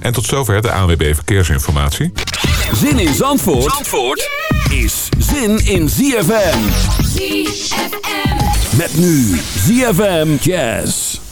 En tot zover de ANWB Verkeersinformatie. Zin in Zandvoort, Zandvoort is zin in ZFM. ZFM. Met nu ZFM Jazz.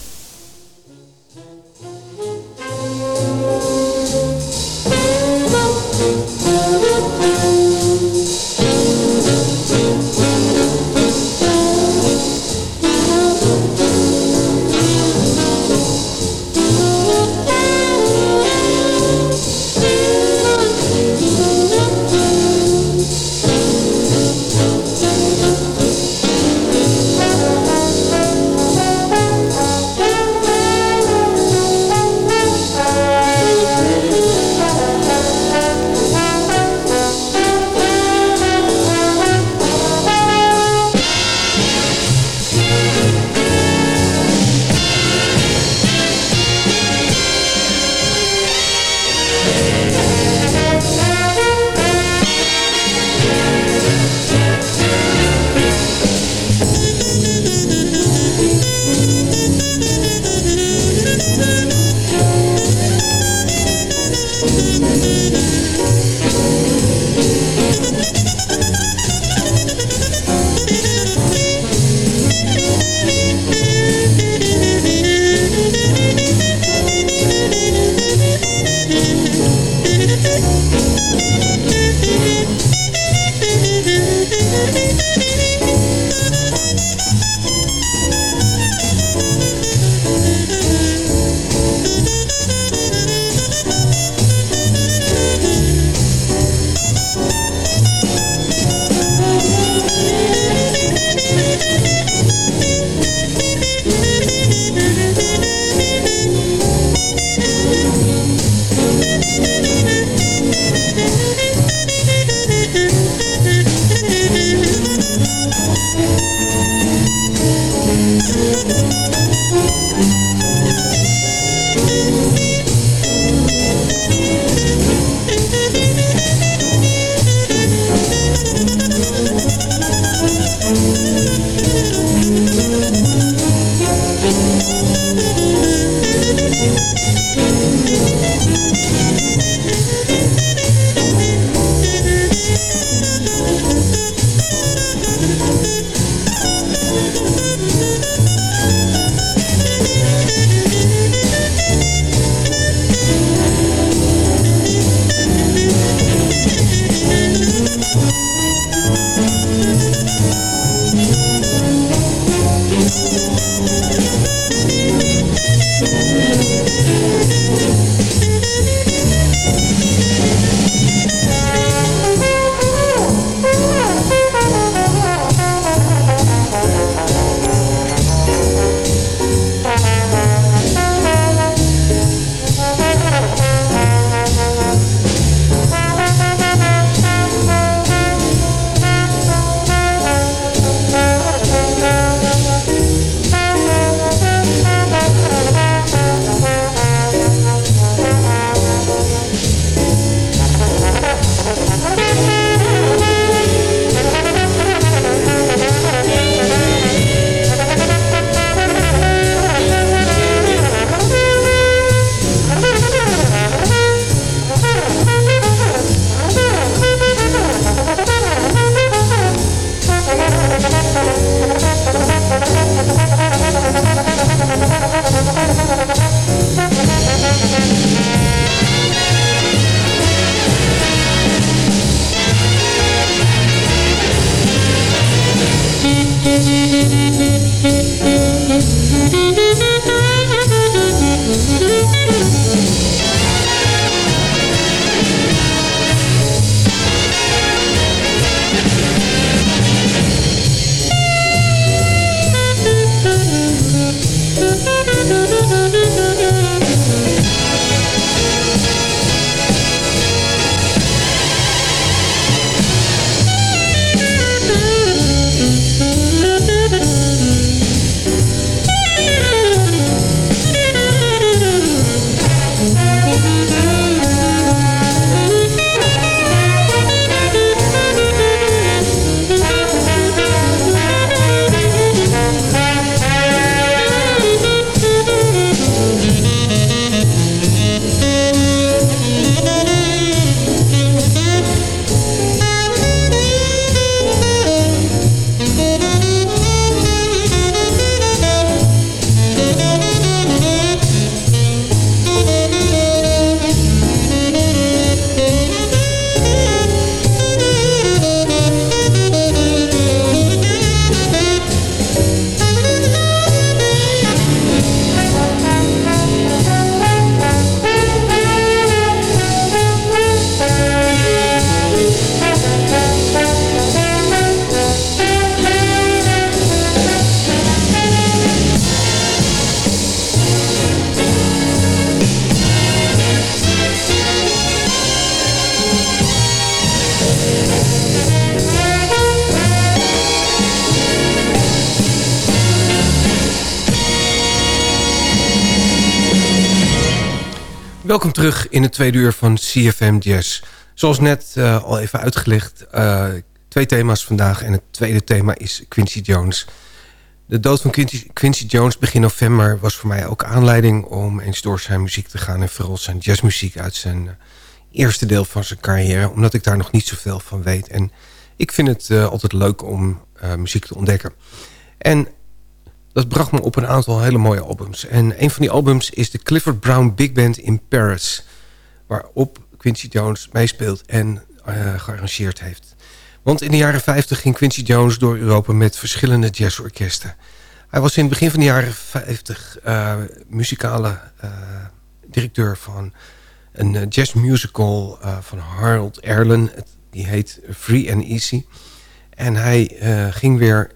Welkom terug in het tweede uur van CFM Jazz. Zoals net uh, al even uitgelegd, uh, twee thema's vandaag. En het tweede thema is Quincy Jones. De dood van Quincy, Quincy, Jones begin november was voor mij ook aanleiding... om eens door zijn muziek te gaan. En vooral zijn jazzmuziek uit zijn uh, eerste deel van zijn carrière. Omdat ik daar nog niet zoveel van weet. En ik vind het altijd leuk om muziek te ontdekken. En dat bracht me op een aantal hele mooie albums. En een van die albums is de Clifford Brown Big Band in Paris. Waarop Quincy Jones meespeelt en uh, gearrangeerd heeft. Want in de jaren 50 ging Quincy Jones door Europa met verschillende jazzorkesten. Hij was in het begin van de jaren 50 uh, muzikale uh, directeur van een jazzmusical van Harold Erlen. Die heet Free and Easy. En hij ging weer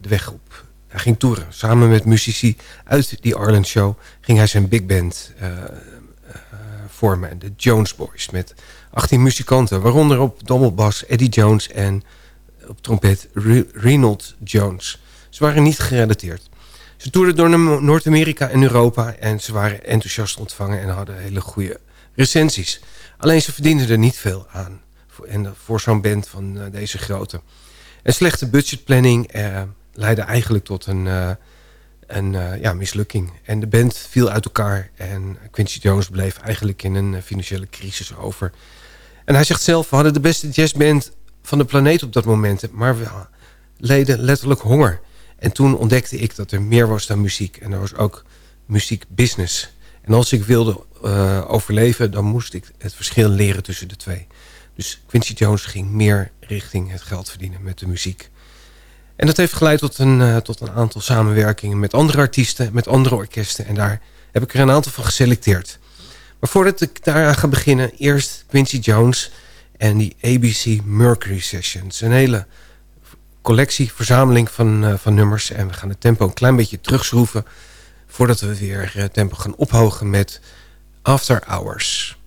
de weg op hij ging toeren. Samen met muzici uit die Arlen Show ging hij zijn big band uh, uh, vormen. De Jones Boys met 18 muzikanten. Waaronder op dobbelbas Eddie Jones en op trompet Reynold Jones. Ze waren niet gerelateerd. Ze toerden door Noord-Amerika en Europa en ze waren enthousiast ontvangen en hadden hele goede recensies. Alleen ze verdienden er niet veel aan voor, voor zo'n band van deze grootte. En slechte budgetplanning, uh, leidde eigenlijk tot een, uh, een uh, ja, mislukking. En de band viel uit elkaar en Quincy Jones bleef eigenlijk in een financiële crisis over. En hij zegt zelf, we hadden de beste jazzband van de planeet op dat moment, maar we leden letterlijk honger. En toen ontdekte ik dat er meer was dan muziek. En er was ook muziekbusiness. En als ik wilde overleven, dan moest ik het verschil leren tussen de twee. Dus Quincy Jones ging meer richting het geld verdienen met de muziek. En dat heeft geleid tot een, uh, tot een aantal samenwerkingen met andere artiesten, met andere orkesten. En daar heb ik er een aantal van geselecteerd. Maar voordat ik daaraan ga beginnen, eerst Quincy Jones en die ABC Mercury Sessions. Een hele collectie, verzameling van, uh, van nummers. En we gaan het tempo een klein beetje terugschroeven... voordat we weer uh, tempo gaan ophogen met After Hours.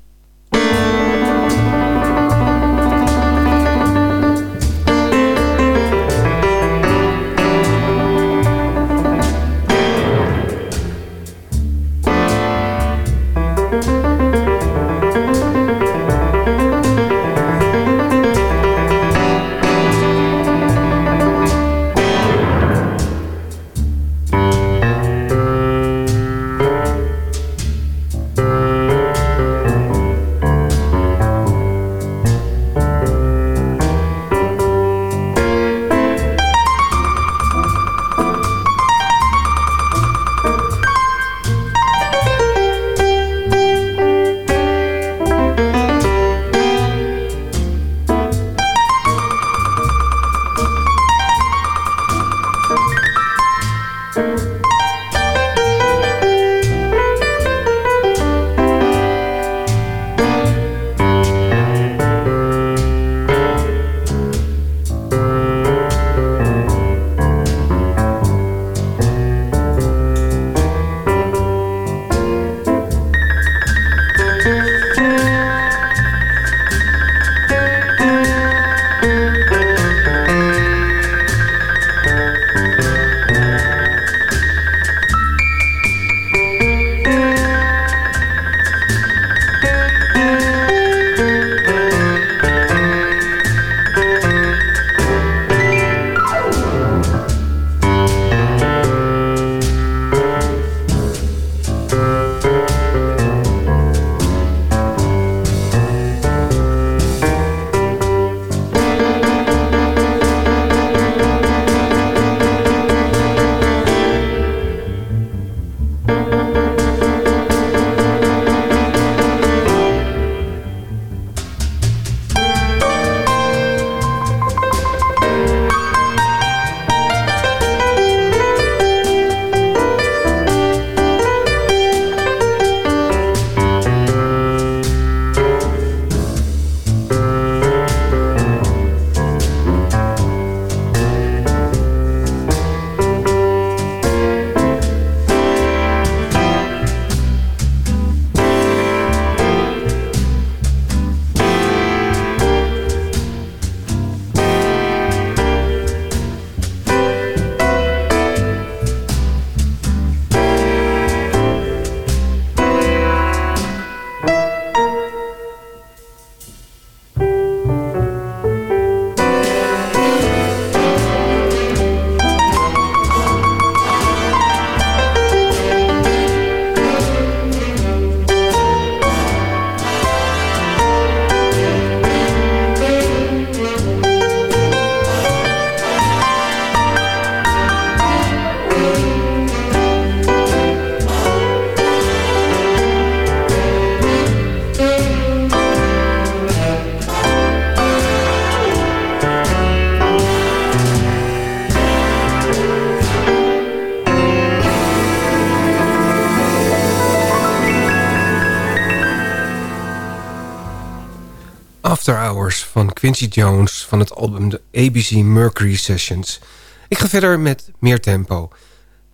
Quincy Jones van het album de ABC Mercury Sessions. Ik ga verder met meer tempo.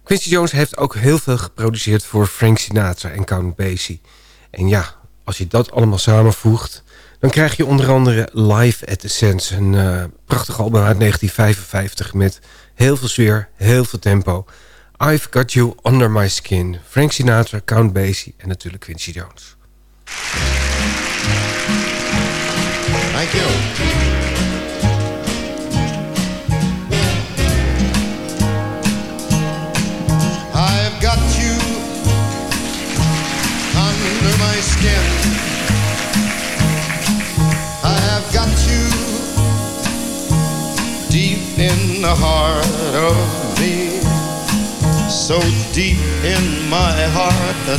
Quincy Jones heeft ook heel veel geproduceerd voor Frank Sinatra en Count Basie. En ja, als je dat allemaal samenvoegt... dan krijg je onder andere Live at the Sands. Een uh, prachtig album uit 1955 met heel veel sfeer, heel veel tempo. I've Got You Under My Skin. Frank Sinatra, Count Basie en natuurlijk Quincy Jones.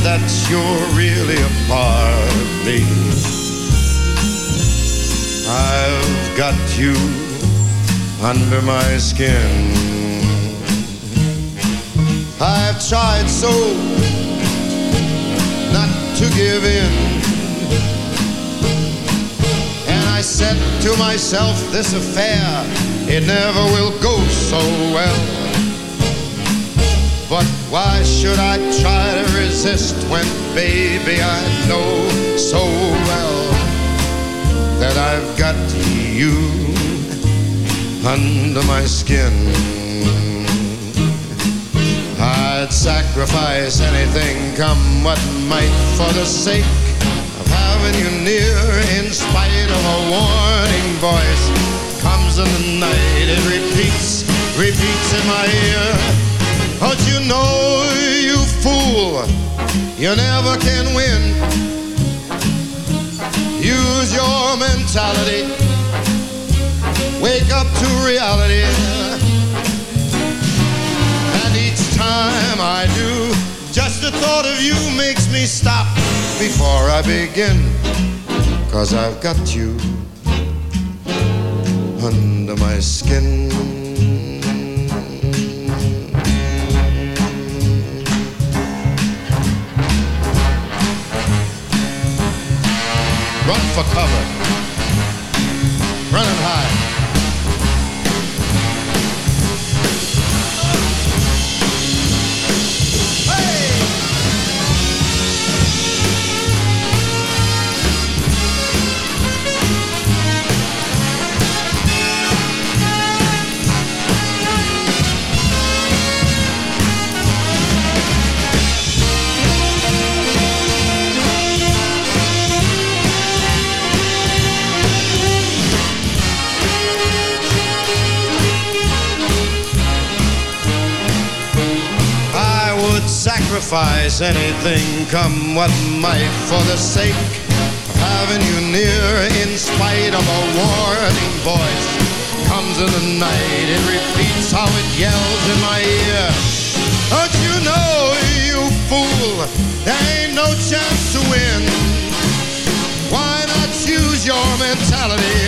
That you're really a part of me. I've got you under my skin. I've tried so not to give in. And I said to myself, this affair, it never will go so well. But why should I try to resist when, baby, I know so well that I've got you under my skin. I'd sacrifice anything, come what might, for the sake of having you near. In spite of a warning voice, comes in the night, it repeats, repeats in my ear. Don't you know, you fool, you never can win Use your mentality. Wake up to reality. And each time I do, just the thought of you makes me stop before I begin. Cause I've got you under my skin. Run for cover. Run and hide. Sacrifice anything, come what might, for the sake of having you near. In spite of a warning voice, comes in the night, it repeats how it yells in my ear. Don't you know, you fool, there ain't no chance to win. Why not use your mentality?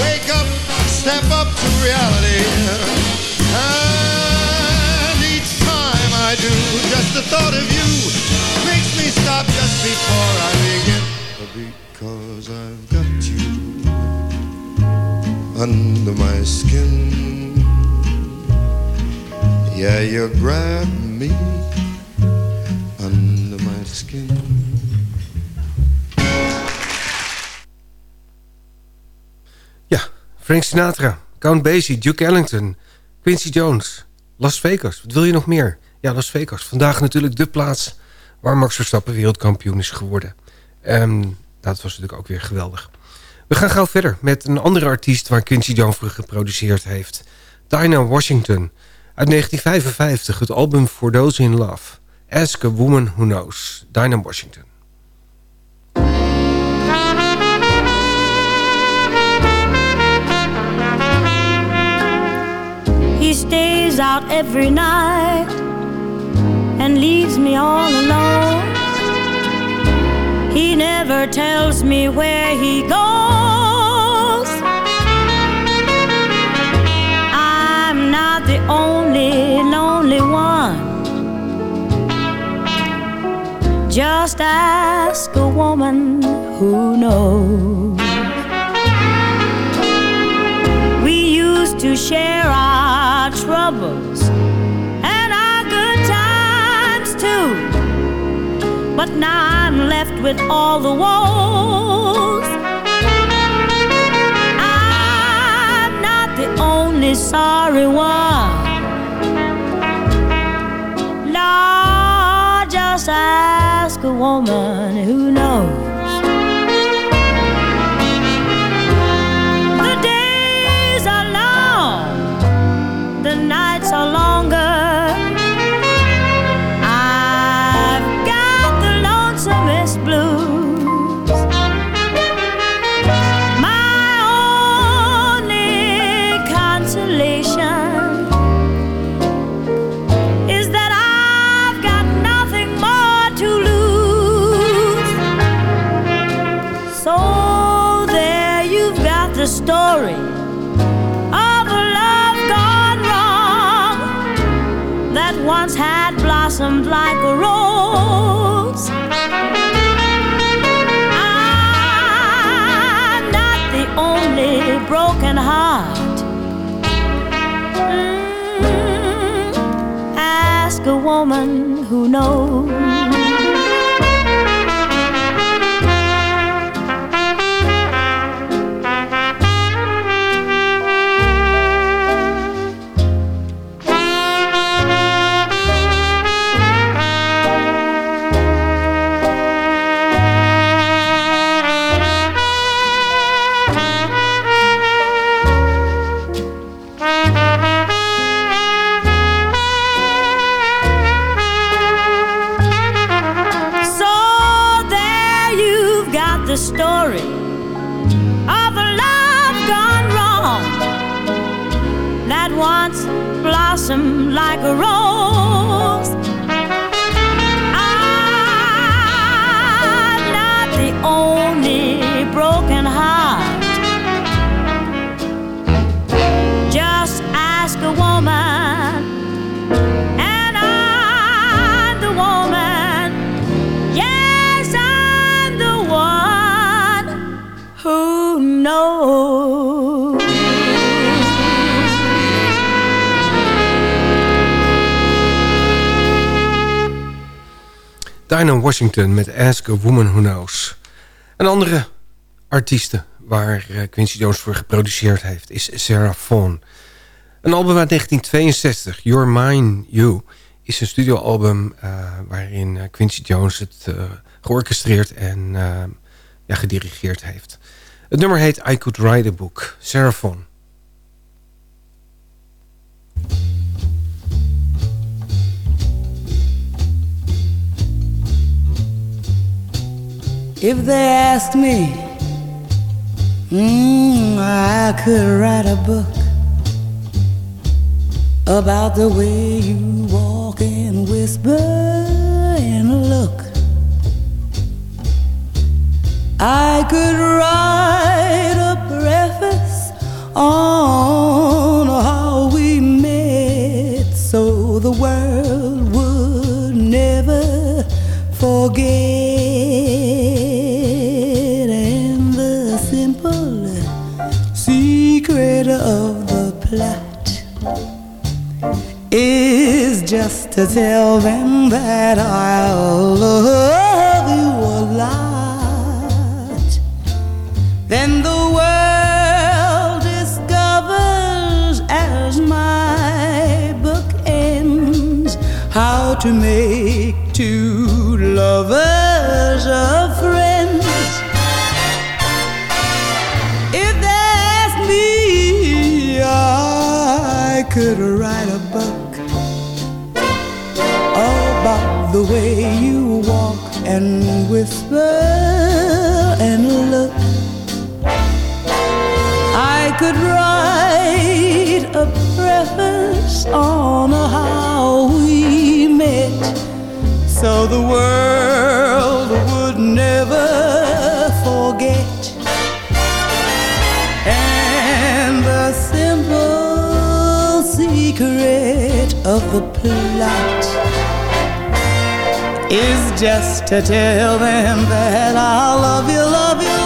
Wake up, step up to reality. Do. Just the thought of you makes me stop just before I begin. Because I've got you under my skin. Yeah, you grab me under my skin. Ja, Frank Sinatra, Count Basie, Duke Ellington, Quincy Jones, Las Vegas. Wat wil je nog meer? Ja, Las Vegas. Vandaag natuurlijk de plaats waar Max Verstappen wereldkampioen is geworden. Um, dat was natuurlijk ook weer geweldig. We gaan gauw verder met een andere artiest waar Quincy Jones voor geproduceerd heeft. Dinah Washington. Uit 1955, het album For Those in Love. Ask a Woman Who Knows. Dinah Washington. He stays out every night and leaves me all alone. He never tells me where he goes. I'm not the only lonely one. Just ask a woman who knows. We used to share our troubles But now I'm left with all the woes. I'm not the only sorry one. Lord, just ask a woman who knows. The days are long, the nights are longer. Woman who knows. Washington met Ask a Woman Who Knows. Een andere artieste waar eh, Quincy Jones voor geproduceerd heeft... is Sarah Vaughan. Een album uit 1962, Your Mine You... is een studioalbum eh, waarin eh, Quincy Jones het georchestreerd en ja, gedirigeerd heeft. Het nummer heet I Could Write a Book, Sarah Vaughan. If they asked me, mm, I could write a book about the way you to tell them that I'll love whisper and look. I could write a preface on how we met so the world would never forget. And the simple secret of the plot is just to tell them that I love you, love you,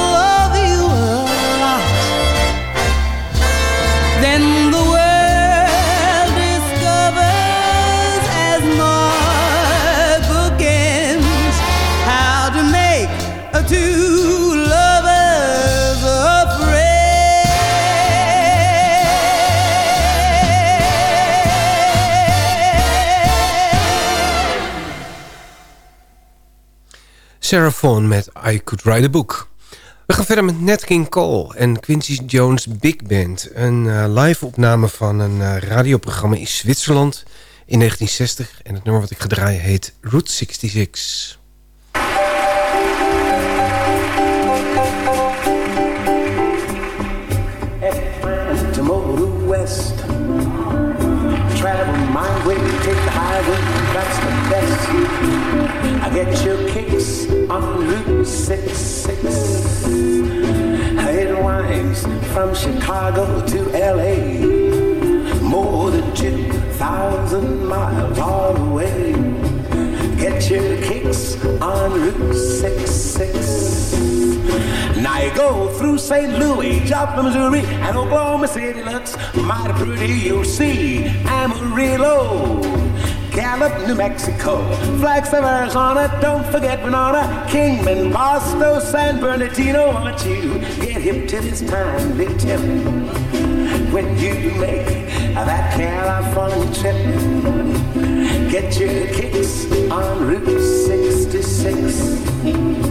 Vaughan met I Could Write a Book. We gaan verder met Nat King Cole en Quincy Jones Big Band. Een uh, live opname van een uh, radioprogramma in Zwitserland in 1960. En het nummer wat ik ga draaien heet Route 66. From Chicago to LA, more than 2,000 miles all the way. Get your kicks on Route 66. Now you go through St. Louis, Joplin, Missouri, and Oklahoma City looks mighty pretty. You'll see Amarillo. Gallup, New Mexico, Flags of Arizona, don't forget Winona, Kingman, Boston, San Bernardino. Want you get hip to this time, tell me when you make that California trip. Get your kicks on Route 66.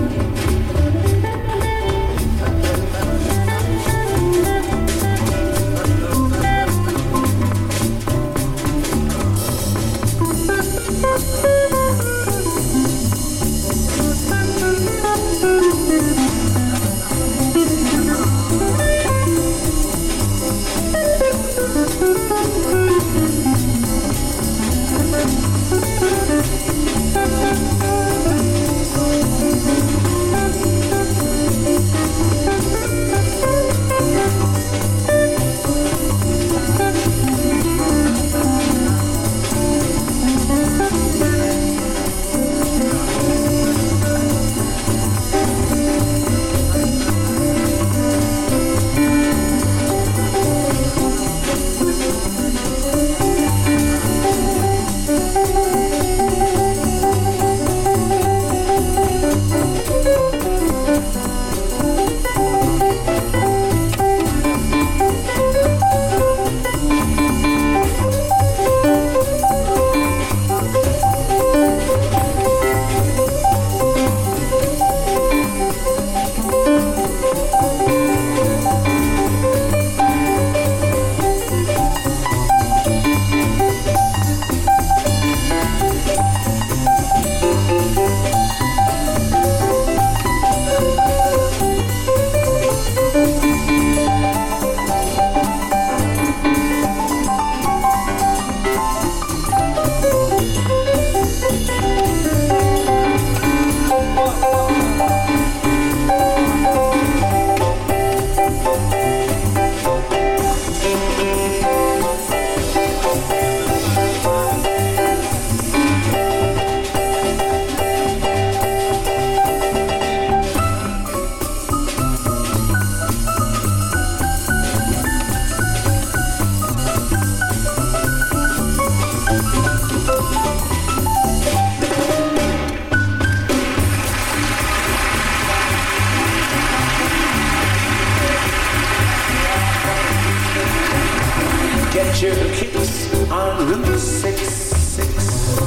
your kicks on Route 66.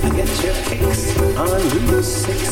Get your kicks on Route 66.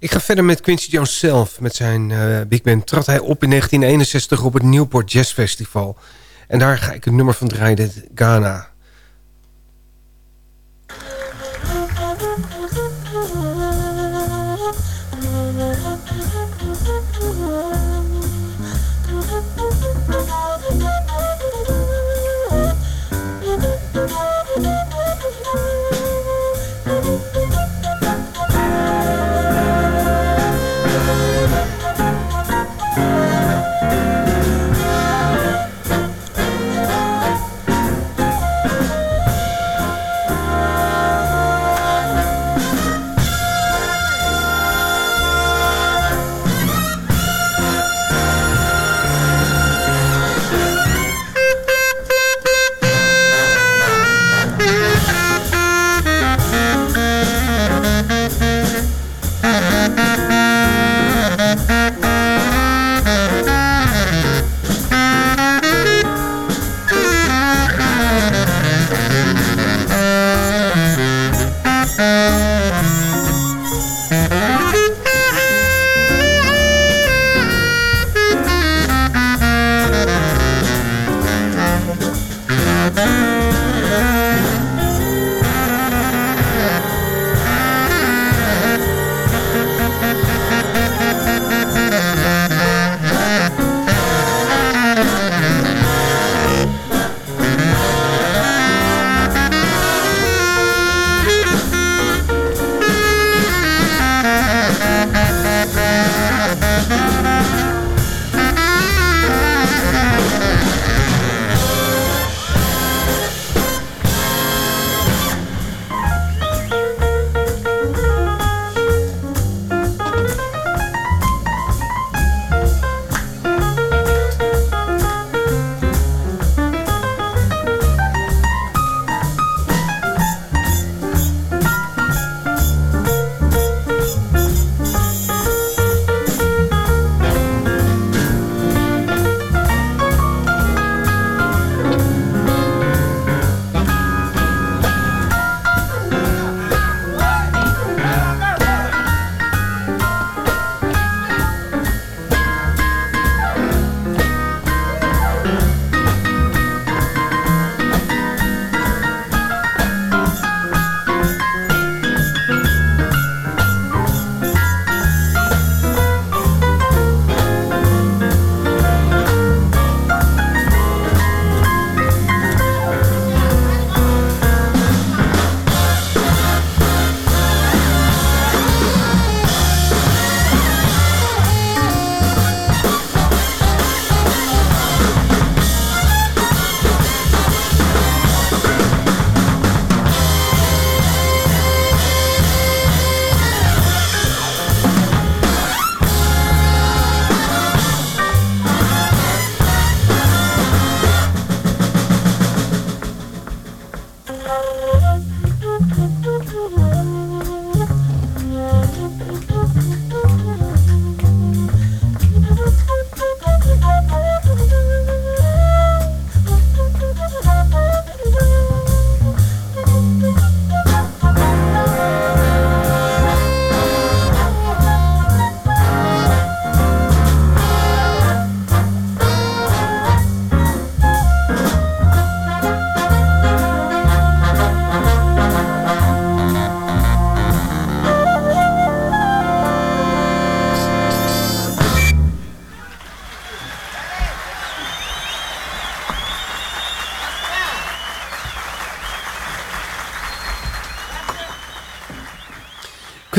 Ik ga verder met Quincy Jones zelf. Met zijn uh, big band trad hij op in 1961 op het Newport Jazz Festival. En daar ga ik een nummer van draaien, Ghana.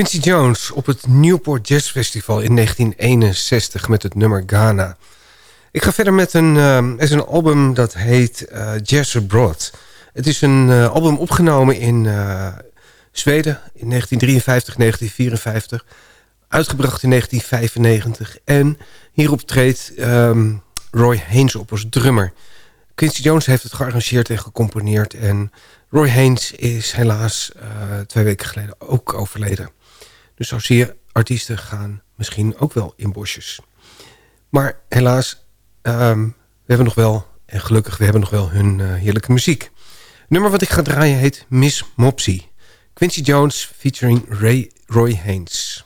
Quincy Jones op het Newport Jazz Festival in 1961 met het nummer Ghana. Ik ga verder met een, uh, is een album dat heet uh, Jazz Abroad. Het is een uh, album opgenomen in Zweden in 1953, 1954. Uitgebracht in 1995. En hierop treedt um, Roy Haynes op als drummer. Quincy Jones heeft het gearrangeerd en gecomponeerd. En Roy Haynes is helaas twee weken geleden ook overleden. Dus zo zie je, artiesten gaan misschien ook wel in bosjes. Maar helaas, um, we hebben nog wel, en gelukkig, we hebben nog wel hun uh, heerlijke muziek. Het nummer wat ik ga draaien heet Miss Mopsy. Quincy Jones featuring Ray, Roy Haynes.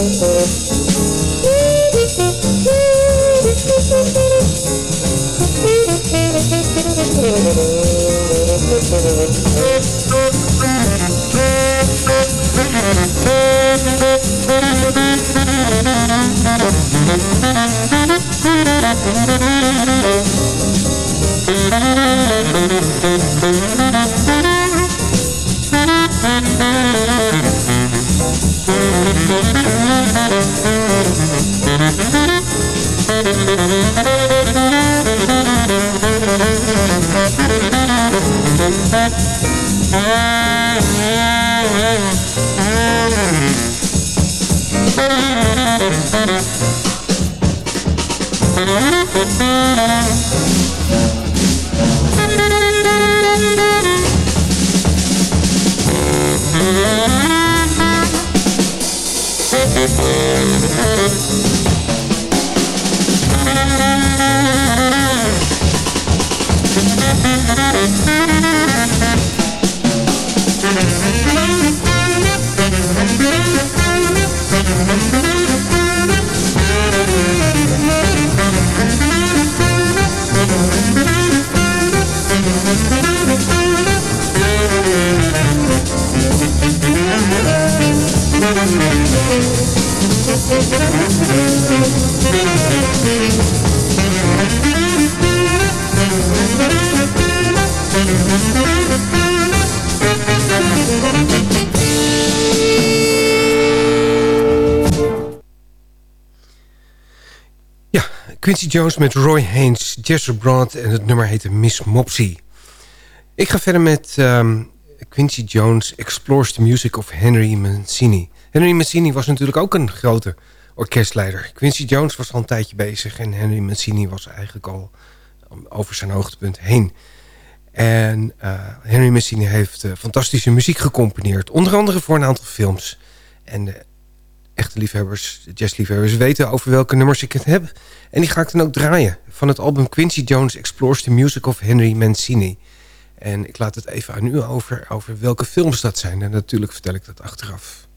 Thank Mm-hmm. Quincy Jones met Roy Haynes, Jesse Broad en het nummer heette Miss Mopsy. Ik ga verder met um, Quincy Jones Explores the Music of Henry Mancini. Henry Mancini was natuurlijk ook een grote orkestleider. Quincy Jones was al een tijdje bezig en Henry Mancini was eigenlijk al over zijn hoogtepunt heen. En uh, Henry Mancini heeft uh, fantastische muziek gecomponeerd. Onder andere voor een aantal films. En de echte liefhebbers, jazzliefhebbers, weten over welke nummers ik het heb. En die ga ik dan ook draaien. Van het album Quincy Jones Explores the Music of Henry Mancini. En ik laat het even aan u over, over welke films dat zijn. En natuurlijk vertel ik dat achteraf.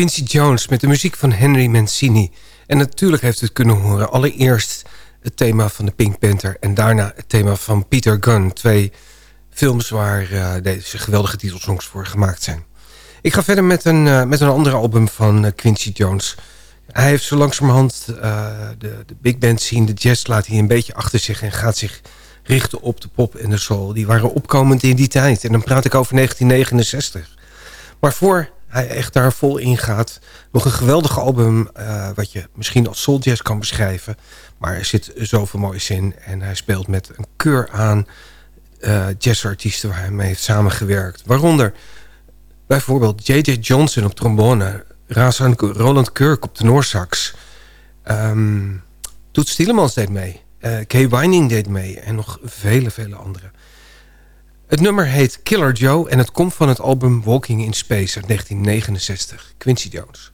Quincy Jones met de muziek van Henry Mancini. En natuurlijk heeft u het kunnen horen. Allereerst het thema van de Pink Panther... en daarna het thema van Peter Gunn. Twee films waar uh, deze geweldige titelsongs voor gemaakt zijn. Ik ga verder met een, uh, met een ander album van uh, Quincy Jones. Hij heeft zo langzamerhand de, de big band scene, de jazz... laat hij een beetje achter zich en gaat zich richten op de pop en de soul. Die waren opkomend in die tijd. En dan praat ik over 1969. Maar voor hij echt daar vol in gaat. Nog een geweldig album uh, wat je misschien als soul jazz kan beschrijven. Maar er zit zoveel moois in. En hij speelt met een keur aan uh, jazzartiesten waar hij mee heeft samengewerkt. Waaronder bijvoorbeeld J.J. Johnson op trombone. Razan Roland Kirk op de Noorsax. Um, Toet Stielemans deed mee. Uh, Kay Wining deed mee. En nog vele, vele anderen. Het nummer heet Killer Joe en het komt van het album Walking in Space uit 1969. Quincy Jones.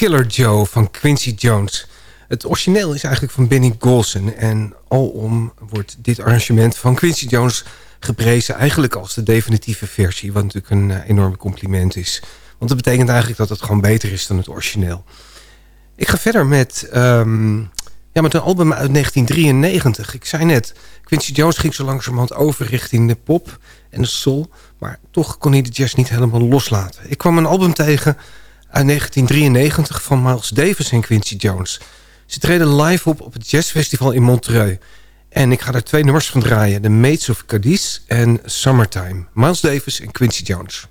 Killer Joe van Quincy Jones. Het origineel is eigenlijk van Benny Golson. En alom wordt dit arrangement van Quincy Jones geprezen... eigenlijk als de definitieve versie. Wat natuurlijk een uh, enorm compliment is. Want dat betekent eigenlijk dat het gewoon beter is dan het origineel. Ik ga verder met, um, ja, met een album uit 1993. Ik zei net, Quincy Jones ging zo langzamerhand over richting de pop en de soul. Maar toch kon hij de jazz niet helemaal loslaten. Ik kwam een album tegen uit 1993 van Miles Davis en Quincy Jones. Ze treden live op op het jazzfestival in Montreux. En ik ga er twee nummers van draaien. The Mates of Cadiz en Summertime. Miles Davis en Quincy Jones.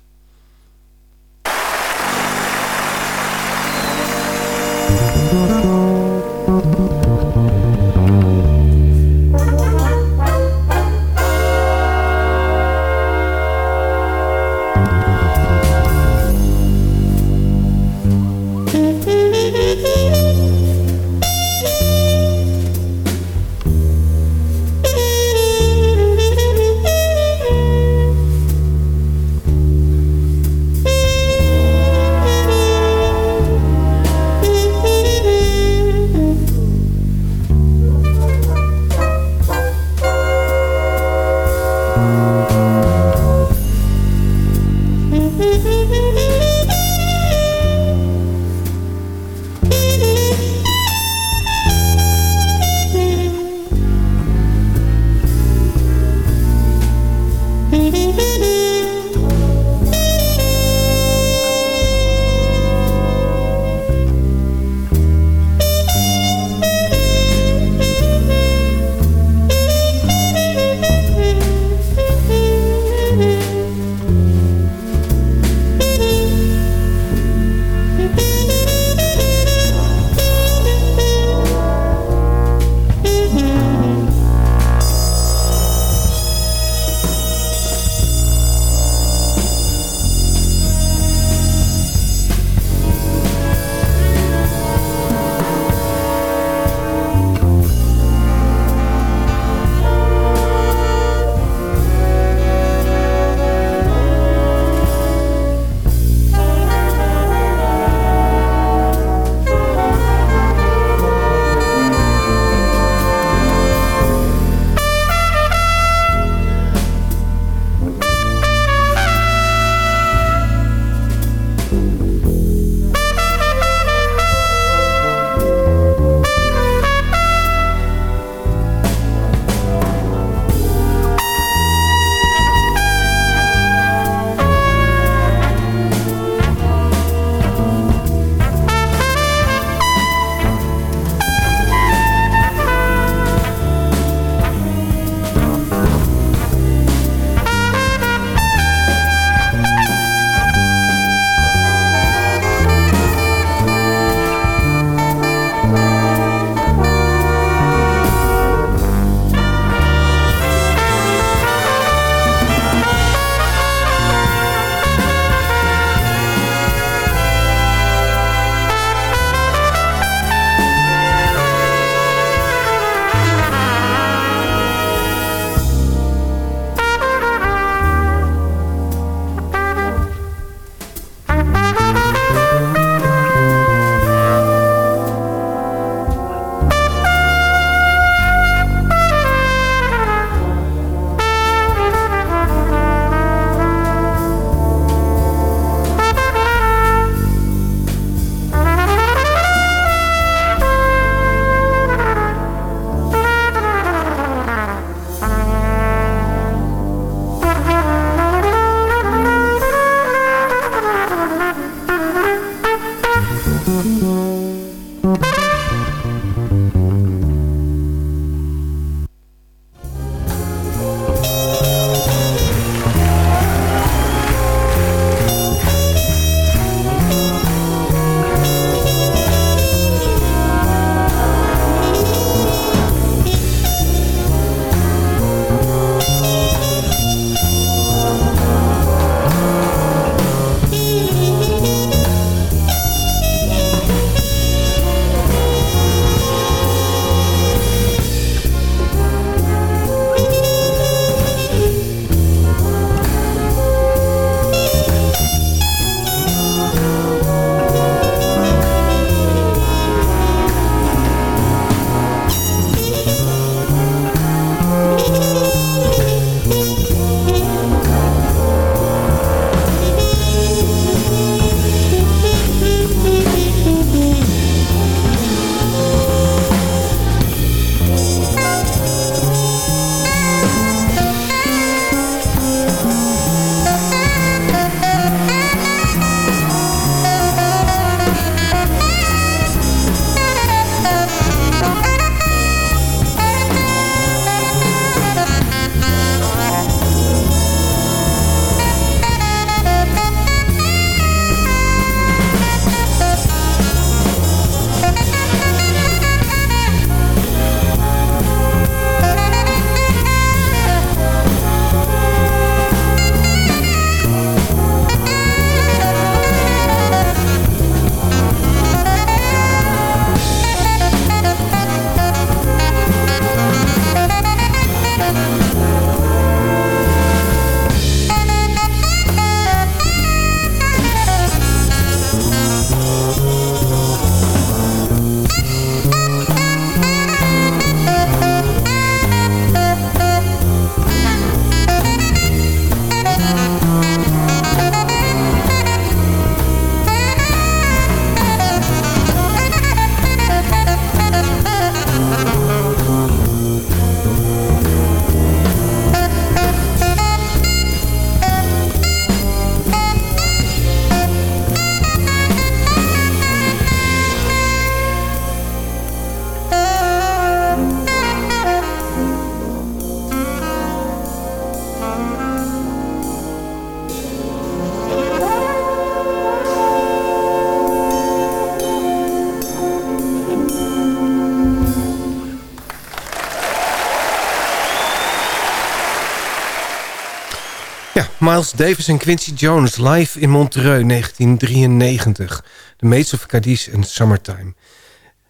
Miles Davis en Quincy Jones live in Montreux 1993. The Maids of Cadiz en Summertime.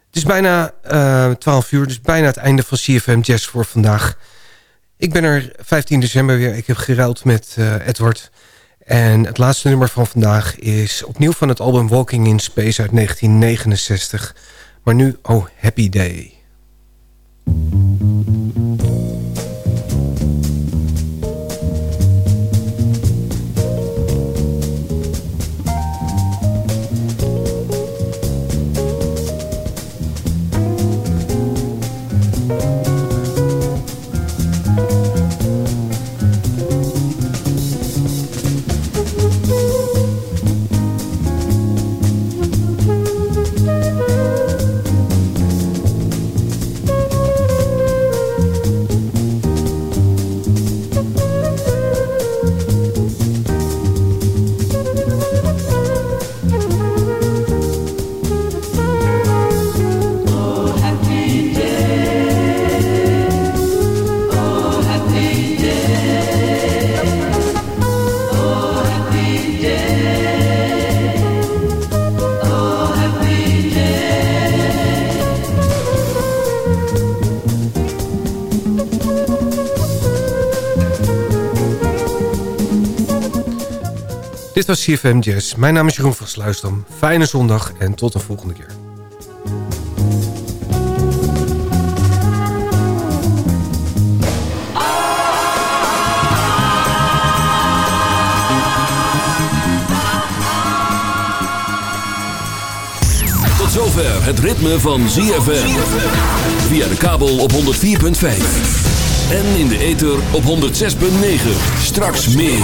Het is bijna uh, eh, 12 uur, dus bijna het einde van CFM Jazz voor vandaag. Ik ben er 15 december weer. Ik heb geruild met uh, Edward. En het laatste nummer van vandaag is opnieuw van het album Walking in Space uit 1969. Maar nu Oh Happy Day. CFM Jazz. Mijn naam is Jeroen van Sluisdam. Fijne zondag en tot de volgende keer. Tot zover het ritme van ZFM. Via de kabel op 104.5. En in de ether op 106.9. Straks meer.